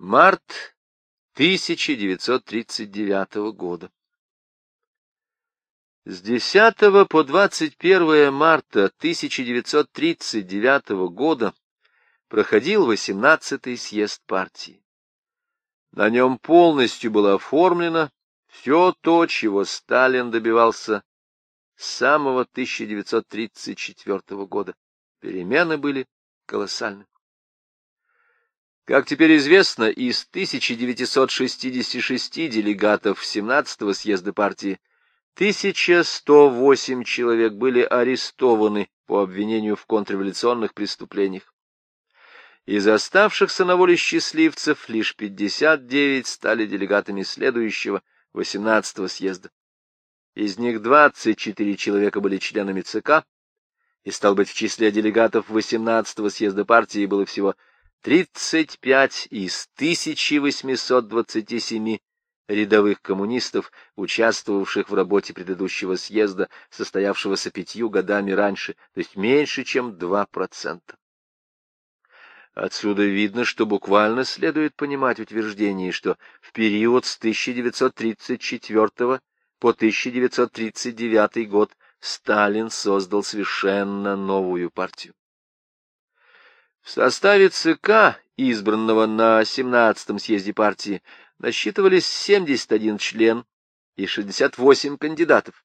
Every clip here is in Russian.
Март 1939 года. С 10 по 21 марта 1939 года проходил 18-й съезд партии. На нем полностью было оформлено все то, чего Сталин добивался с самого 1934 года. Перемены были колоссальны. Как теперь известно, из 1966 делегатов 17-го съезда партии 1108 человек были арестованы по обвинению в контрреволюционных преступлениях. Из оставшихся на воле счастливцев лишь 59 стали делегатами следующего 18-го съезда. Из них 24 человека были членами ЦК, и, стал быть, в числе делегатов 18-го съезда партии было всего 35 из 1827 рядовых коммунистов, участвовавших в работе предыдущего съезда, состоявшегося пятью годами раньше, то есть меньше, чем 2%. Отсюда видно, что буквально следует понимать утверждение, что в период с 1934 по 1939 год Сталин создал совершенно новую партию. В составе ЦК, избранного на 17-м съезде партии, насчитывались 71 член и 68 кандидатов.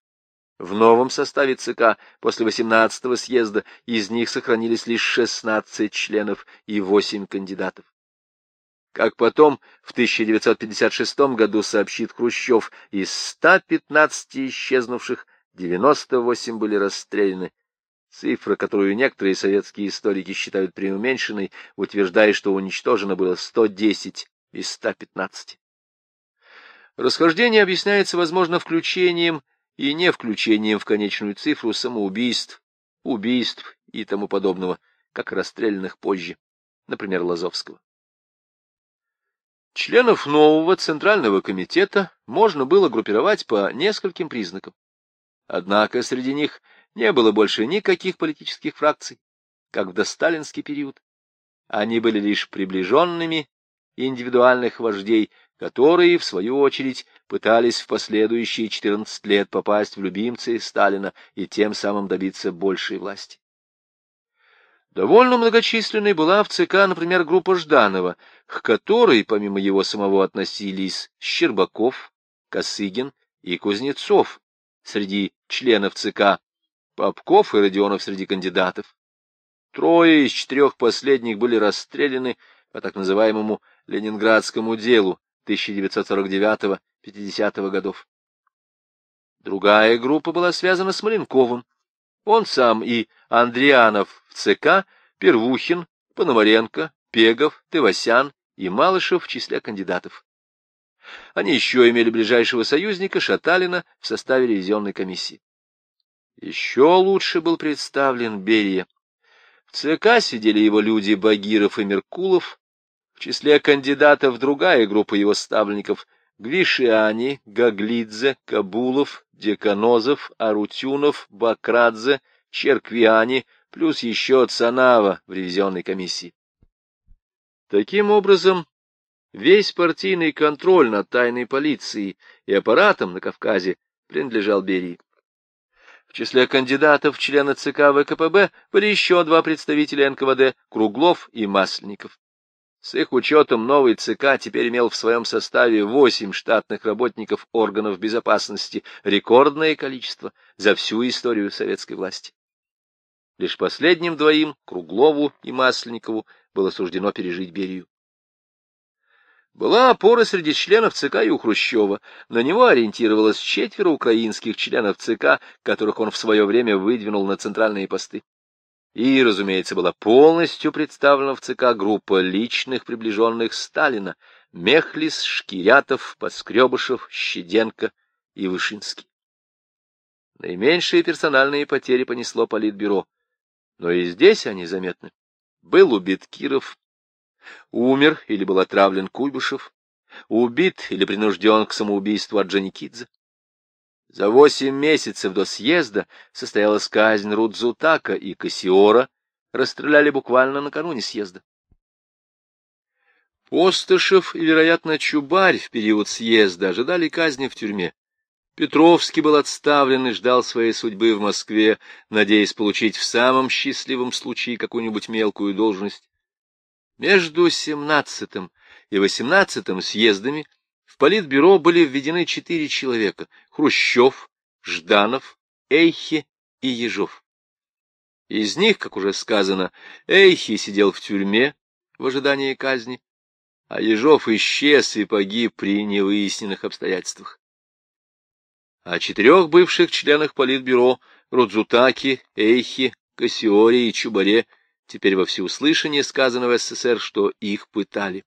В новом составе ЦК после 18-го съезда из них сохранились лишь 16 членов и 8 кандидатов. Как потом в 1956 году сообщит Хрущев, из 115 исчезнувших 98 были расстреляны, Цифра, которую некоторые советские историки считают преуменьшенной, утверждая, что уничтожено было 110 из 115. Расхождение объясняется, возможно, включением и не включением в конечную цифру самоубийств, убийств и тому подобного, как расстрелянных позже, например, Лазовского. Членов нового Центрального комитета можно было группировать по нескольким признакам. Однако среди них не было больше никаких политических фракций, как в досталинский период. Они были лишь приближенными индивидуальных вождей, которые, в свою очередь, пытались в последующие 14 лет попасть в любимцы Сталина и тем самым добиться большей власти. Довольно многочисленной была в ЦК, например, группа Жданова, к которой, помимо его самого, относились Щербаков, Косыгин и Кузнецов среди членов ЦК, Попков и Родионов среди кандидатов. Трое из четырех последних были расстреляны по так называемому Ленинградскому делу 1949-50 годов. Другая группа была связана с Маленковым. Он сам и Андрианов в ЦК, Первухин, Пономаренко, Пегов, Тывасян и Малышев в числе кандидатов. Они еще имели ближайшего союзника Шаталина в составе ревизионной комиссии. Еще лучше был представлен Берия. В ЦК сидели его люди Багиров и Меркулов, в числе кандидатов другая группа его ставленников — Гвишиани, Гаглидзе, Кабулов, Деканозов, Арутюнов, Бакрадзе, Черквиани, плюс еще Цанава в ревизионной комиссии. Таким образом, весь партийный контроль над тайной полицией и аппаратом на Кавказе принадлежал Берии. Числе кандидатов в члены ЦК ВКПБ были еще два представителя НКВД — Круглов и Масленников. С их учетом новый ЦК теперь имел в своем составе восемь штатных работников органов безопасности, рекордное количество за всю историю советской власти. Лишь последним двоим, Круглову и Масленникову, было суждено пережить Берию. Была опора среди членов ЦК и у Хрущева. На него ориентировалось четверо украинских членов ЦК, которых он в свое время выдвинул на центральные посты. И, разумеется, была полностью представлена в ЦК группа личных приближенных Сталина — Мехлис, Шкирятов, Поскребышев, Щеденко и Вышинский. Наименьшие персональные потери понесло Политбюро, но и здесь они заметны. Был убит Киров, Умер или был отравлен Куйбышев, убит или принужден к самоубийству от Джаникидзе. За восемь месяцев до съезда состоялась казнь Рудзутака и Кассиора, расстреляли буквально накануне съезда. Остышев и, вероятно, Чубарь в период съезда ожидали казни в тюрьме. Петровский был отставлен и ждал своей судьбы в Москве, надеясь получить в самом счастливом случае какую-нибудь мелкую должность. Между семнадцатым и восемнадцатым съездами в политбюро были введены четыре человека — Хрущев, Жданов, Эйхи и Ежов. Из них, как уже сказано, Эйхи сидел в тюрьме в ожидании казни, а Ежов исчез и погиб при невыясненных обстоятельствах. О четырех бывших членах Политбюро Рудзутаки, Эйхи, Кассиоре и Чубаре теперь во всеуслышание сказано в СССР, что их пытали.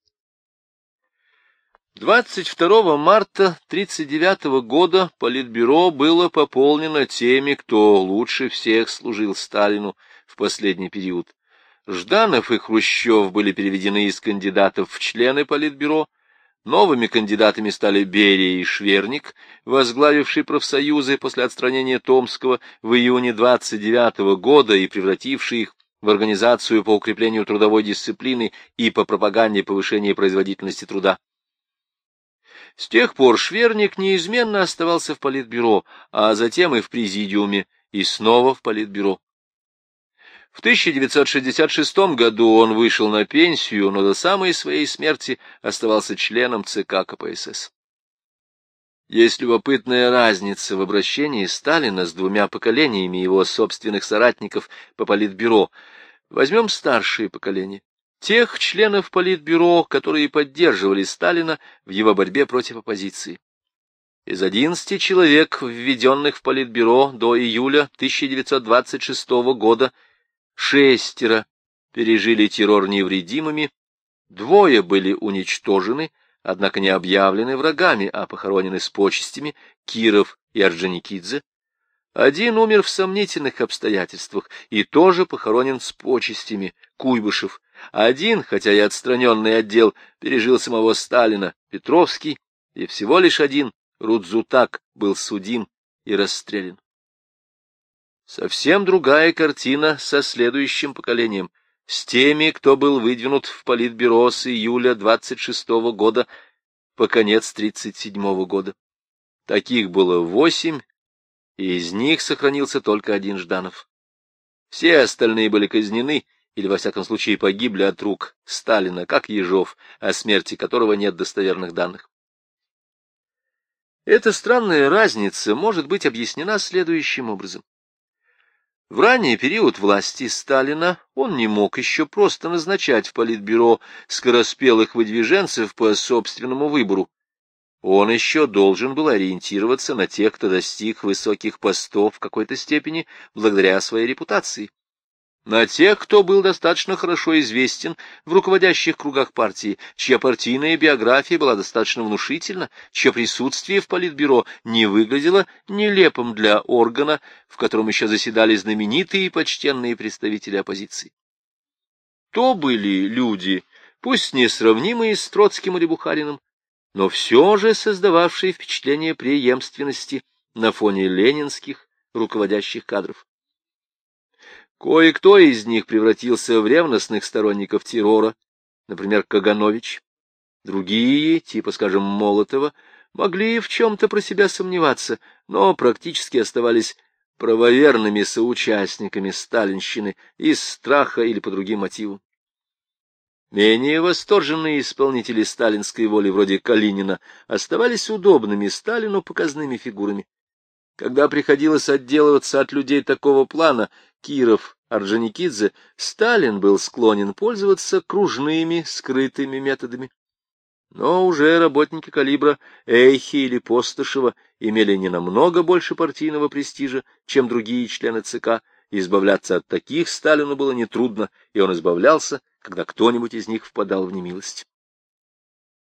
22 марта 1939 года Политбюро было пополнено теми, кто лучше всех служил Сталину в последний период. Жданов и Хрущев были переведены из кандидатов в члены Политбюро, Новыми кандидатами стали Берия и Шверник, возглавивший профсоюзы после отстранения Томского в июне 29 года и превративший их в организацию по укреплению трудовой дисциплины и по пропаганде повышения производительности труда. С тех пор Шверник неизменно оставался в Политбюро, а затем и в Президиуме, и снова в Политбюро. В 1966 году он вышел на пенсию, но до самой своей смерти оставался членом ЦК КПСС. Есть любопытная разница в обращении Сталина с двумя поколениями его собственных соратников по Политбюро. Возьмем старшее поколение. Тех членов Политбюро, которые поддерживали Сталина в его борьбе против оппозиции. Из 11 человек, введенных в Политбюро до июля 1926 года, Шестеро пережили террор невредимыми, двое были уничтожены, однако не объявлены врагами, а похоронены с почестями Киров и Орджоникидзе. Один умер в сомнительных обстоятельствах и тоже похоронен с почестями Куйбышев. Один, хотя и отстраненный отдел, пережил самого Сталина, Петровский, и всего лишь один, Рудзутак, был судим и расстрелян. Совсем другая картина со следующим поколением, с теми, кто был выдвинут в политбюро с июля 26 -го года по конец 37 -го года. Таких было восемь, и из них сохранился только один Жданов. Все остальные были казнены или, во всяком случае, погибли от рук Сталина, как Ежов, о смерти которого нет достоверных данных. Эта странная разница может быть объяснена следующим образом. В ранний период власти Сталина он не мог еще просто назначать в политбюро скороспелых выдвиженцев по собственному выбору. Он еще должен был ориентироваться на тех, кто достиг высоких постов в какой-то степени благодаря своей репутации на тех, кто был достаточно хорошо известен в руководящих кругах партии, чья партийная биография была достаточно внушительна, чье присутствие в политбюро не выглядело нелепым для органа, в котором еще заседали знаменитые и почтенные представители оппозиции. То были люди, пусть несравнимые с Троцким или Бухариным, но все же создававшие впечатление преемственности на фоне ленинских руководящих кадров. Кое-кто из них превратился в ревностных сторонников террора, например, Каганович. Другие, типа, скажем, Молотова, могли в чем-то про себя сомневаться, но практически оставались правоверными соучастниками сталинщины из страха или по другим мотивам. Менее восторженные исполнители сталинской воли, вроде Калинина, оставались удобными Сталину показными фигурами. Когда приходилось отделываться от людей такого плана, Киров, Орджоникидзе, Сталин был склонен пользоваться кружными, скрытыми методами. Но уже работники калибра Эйхи или Постышева имели не намного больше партийного престижа, чем другие члены ЦК, и избавляться от таких Сталину было нетрудно, и он избавлялся, когда кто-нибудь из них впадал в немилость.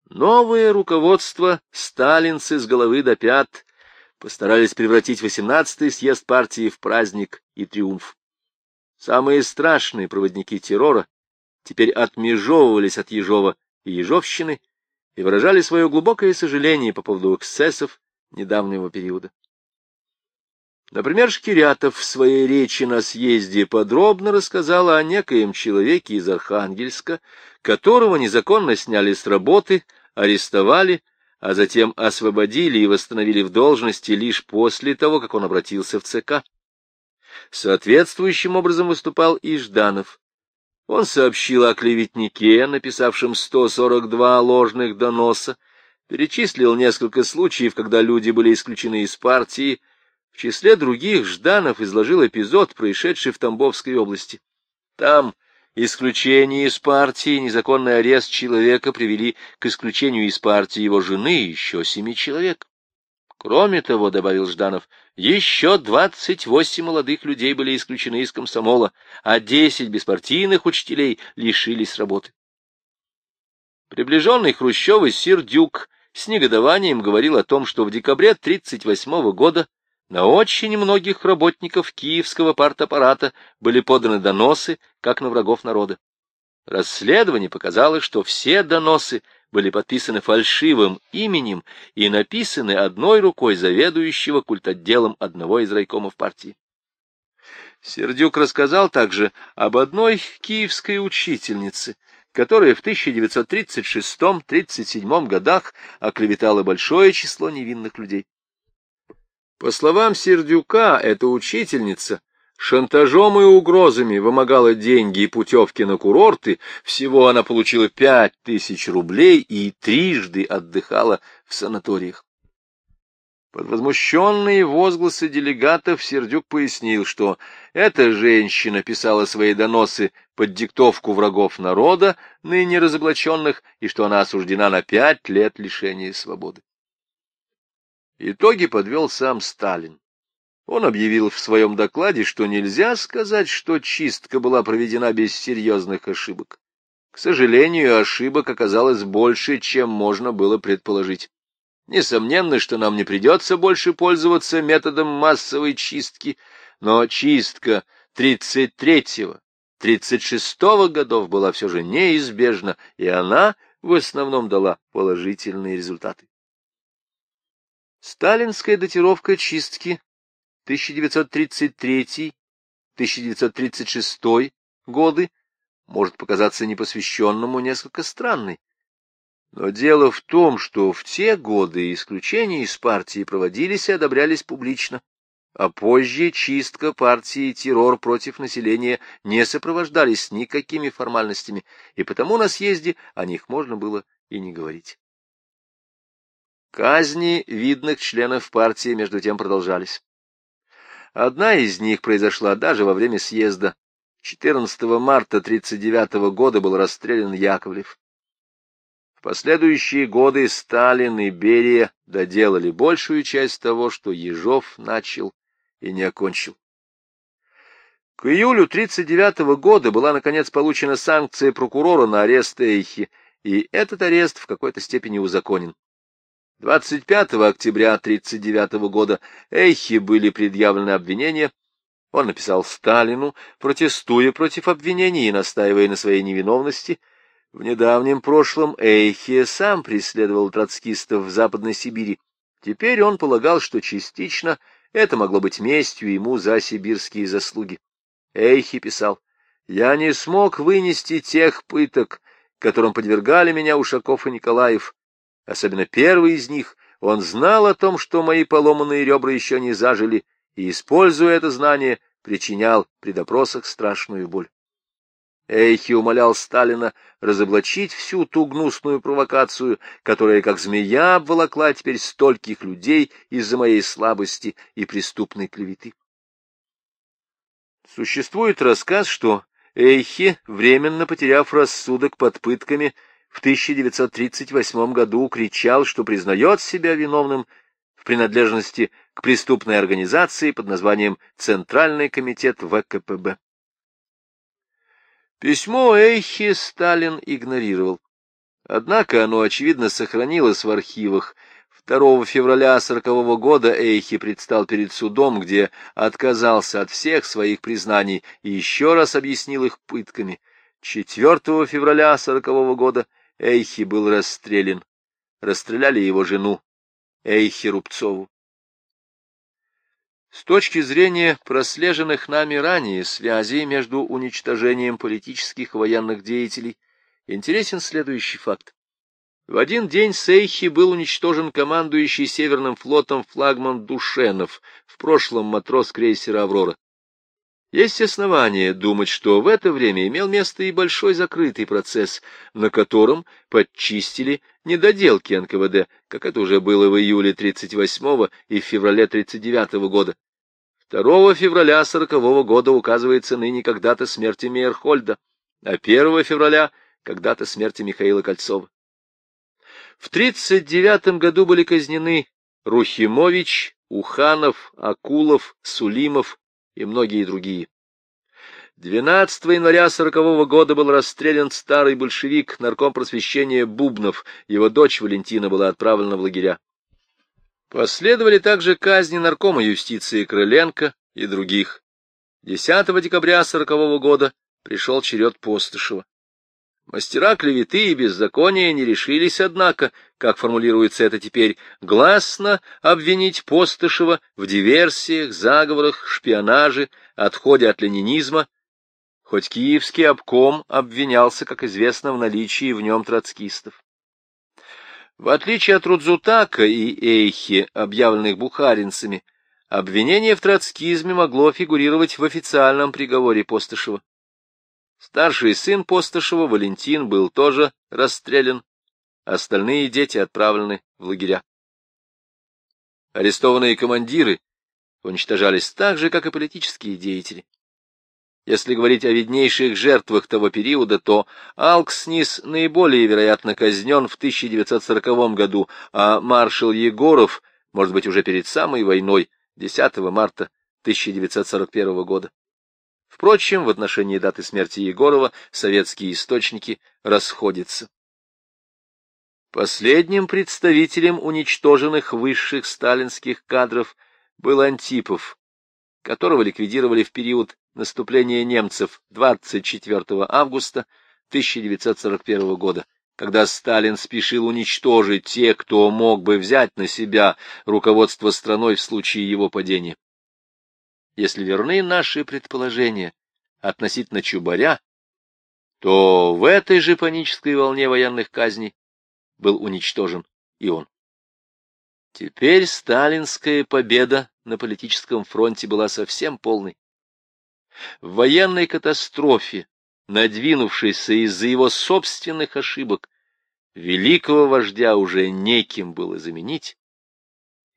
Новое руководство сталинцы с головы до пят постарались превратить 18-й съезд партии в праздник и триумф. Самые страшные проводники террора теперь отмежевывались от Ежова и Ежовщины и выражали свое глубокое сожаление по поводу эксцессов недавнего периода. Например, Шкирятов в своей речи на съезде подробно рассказал о некоем человеке из Архангельска, которого незаконно сняли с работы, арестовали, а затем освободили и восстановили в должности лишь после того, как он обратился в ЦК. Соответствующим образом выступал и Жданов. Он сообщил о клеветнике, написавшем 142 ложных доноса, перечислил несколько случаев, когда люди были исключены из партии. В числе других Жданов изложил эпизод, происшедший в Тамбовской области. Там исключение из партии, незаконный арест человека привели к исключению из партии его жены и еще семи человек. Кроме того, — добавил Жданов, — еще двадцать восемь молодых людей были исключены из комсомола, а десять беспартийных учителей лишились работы. Приближенный Хрущевый Сирдюк с негодованием говорил о том, что в декабре 1938 года на очень многих работников киевского партаппарата были поданы доносы, как на врагов народа. Расследование показало, что все доносы были подписаны фальшивым именем и написаны одной рукой заведующего культотделом одного из райкомов партии. Сердюк рассказал также об одной киевской учительнице, которая в 1936-37 годах оклеветала большое число невинных людей. По словам Сердюка, эта учительница шантажом и угрозами вымогала деньги и путевки на курорты, всего она получила пять тысяч рублей и трижды отдыхала в санаториях. Под возмущенные возгласы делегатов Сердюк пояснил, что эта женщина писала свои доносы под диктовку врагов народа, ныне разоблаченных, и что она осуждена на пять лет лишения свободы. Итоги подвел сам Сталин. Он объявил в своем докладе, что нельзя сказать, что чистка была проведена без серьезных ошибок. К сожалению, ошибок оказалось больше, чем можно было предположить. Несомненно, что нам не придется больше пользоваться методом массовой чистки, но чистка 33-го, 36-го годов была все же неизбежна, и она в основном дала положительные результаты. Сталинская датировка чистки 1933-1936 годы может показаться непосвященному несколько странной. Но дело в том, что в те годы исключения из партии проводились и одобрялись публично, а позже чистка партии и террор против населения не сопровождались никакими формальностями, и потому на съезде о них можно было и не говорить. Казни видных членов партии между тем продолжались. Одна из них произошла даже во время съезда. 14 марта 1939 года был расстрелян Яковлев. В последующие годы Сталин и Берия доделали большую часть того, что Ежов начал и не окончил. К июлю 1939 года была, наконец, получена санкция прокурора на арест Эйхи, и этот арест в какой-то степени узаконен. 25 октября 1939 года Эйхи были предъявлены обвинения. Он написал Сталину, протестуя против обвинений и настаивая на своей невиновности, в недавнем прошлом Эйхе сам преследовал троцкистов в Западной Сибири. Теперь он полагал, что частично это могло быть местью ему за сибирские заслуги. Эйхи писал, «Я не смог вынести тех пыток, которым подвергали меня Ушаков и Николаев. Особенно первый из них, он знал о том, что мои поломанные ребра еще не зажили, и, используя это знание, причинял при допросах страшную боль. Эйхи умолял Сталина разоблачить всю ту гнусную провокацию, которая, как змея, обволокла теперь стольких людей из-за моей слабости и преступной клеветы. Существует рассказ, что Эйхи, временно потеряв рассудок под пытками, в 1938 году кричал, что признает себя виновным в принадлежности к преступной организации под названием Центральный комитет ВКПБ. Письмо Эйхи Сталин игнорировал. Однако оно, очевидно, сохранилось в архивах. 2 февраля 1940 года Эйхи предстал перед судом, где отказался от всех своих признаний и еще раз объяснил их пытками. 4 февраля 1940 года Эйхи был расстрелян. Расстреляли его жену, Эйхи Рубцову. С точки зрения прослеженных нами ранее связей между уничтожением политических военных деятелей интересен следующий факт. В один день Сейхи был уничтожен командующий Северным флотом флагман Душенов, в прошлом матрос крейсера «Аврора». Есть основания думать, что в это время имел место и большой закрытый процесс, на котором подчистили недоделки НКВД, как это уже было в июле 38 и в феврале 39 года. 2 февраля 40 года указывается ныне когда-то смерти Мейерхольда, а 1 февраля когда-то смерти Михаила Кольцова. В 39 году были казнены Рухимович, Уханов, Акулов, Сулимов и многие другие. 12 января 40 года был расстрелян старый большевик, нарком просвещения Бубнов, его дочь Валентина была отправлена в лагеря. Последовали также казни наркома юстиции Крыленко и других. 10 декабря 40 года пришел черед Постышева. Мастера клеветы и беззакония не решились, однако, как формулируется это теперь, гласно обвинить Постышева в диверсиях, заговорах, шпионаже, отходе от ленинизма, хоть киевский обком обвинялся, как известно, в наличии в нем троцкистов. В отличие от Рудзутака и Эйхи, объявленных бухаринцами, обвинение в троцкизме могло фигурировать в официальном приговоре Постышева. Старший сын Постышева, Валентин, был тоже расстрелян, остальные дети отправлены в лагеря. Арестованные командиры уничтожались так же, как и политические деятели. Если говорить о виднейших жертвах того периода, то Алкснис наиболее вероятно казнен в 1940 году, а маршал Егоров, может быть, уже перед самой войной, 10 марта 1941 года. Впрочем, в отношении даты смерти Егорова советские источники расходятся. Последним представителем уничтоженных высших сталинских кадров был Антипов, которого ликвидировали в период наступления немцев 24 августа 1941 года, когда Сталин спешил уничтожить тех, кто мог бы взять на себя руководство страной в случае его падения. Если верны наши предположения относительно Чубаря, то в этой же панической волне военных казней был уничтожен и он. Теперь сталинская победа на политическом фронте была совсем полной. В военной катастрофе, надвинувшейся из-за его собственных ошибок, великого вождя уже неким было заменить,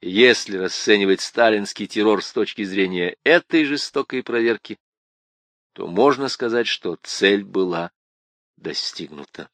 если расценивать сталинский террор с точки зрения этой жестокой проверки, то можно сказать, что цель была достигнута.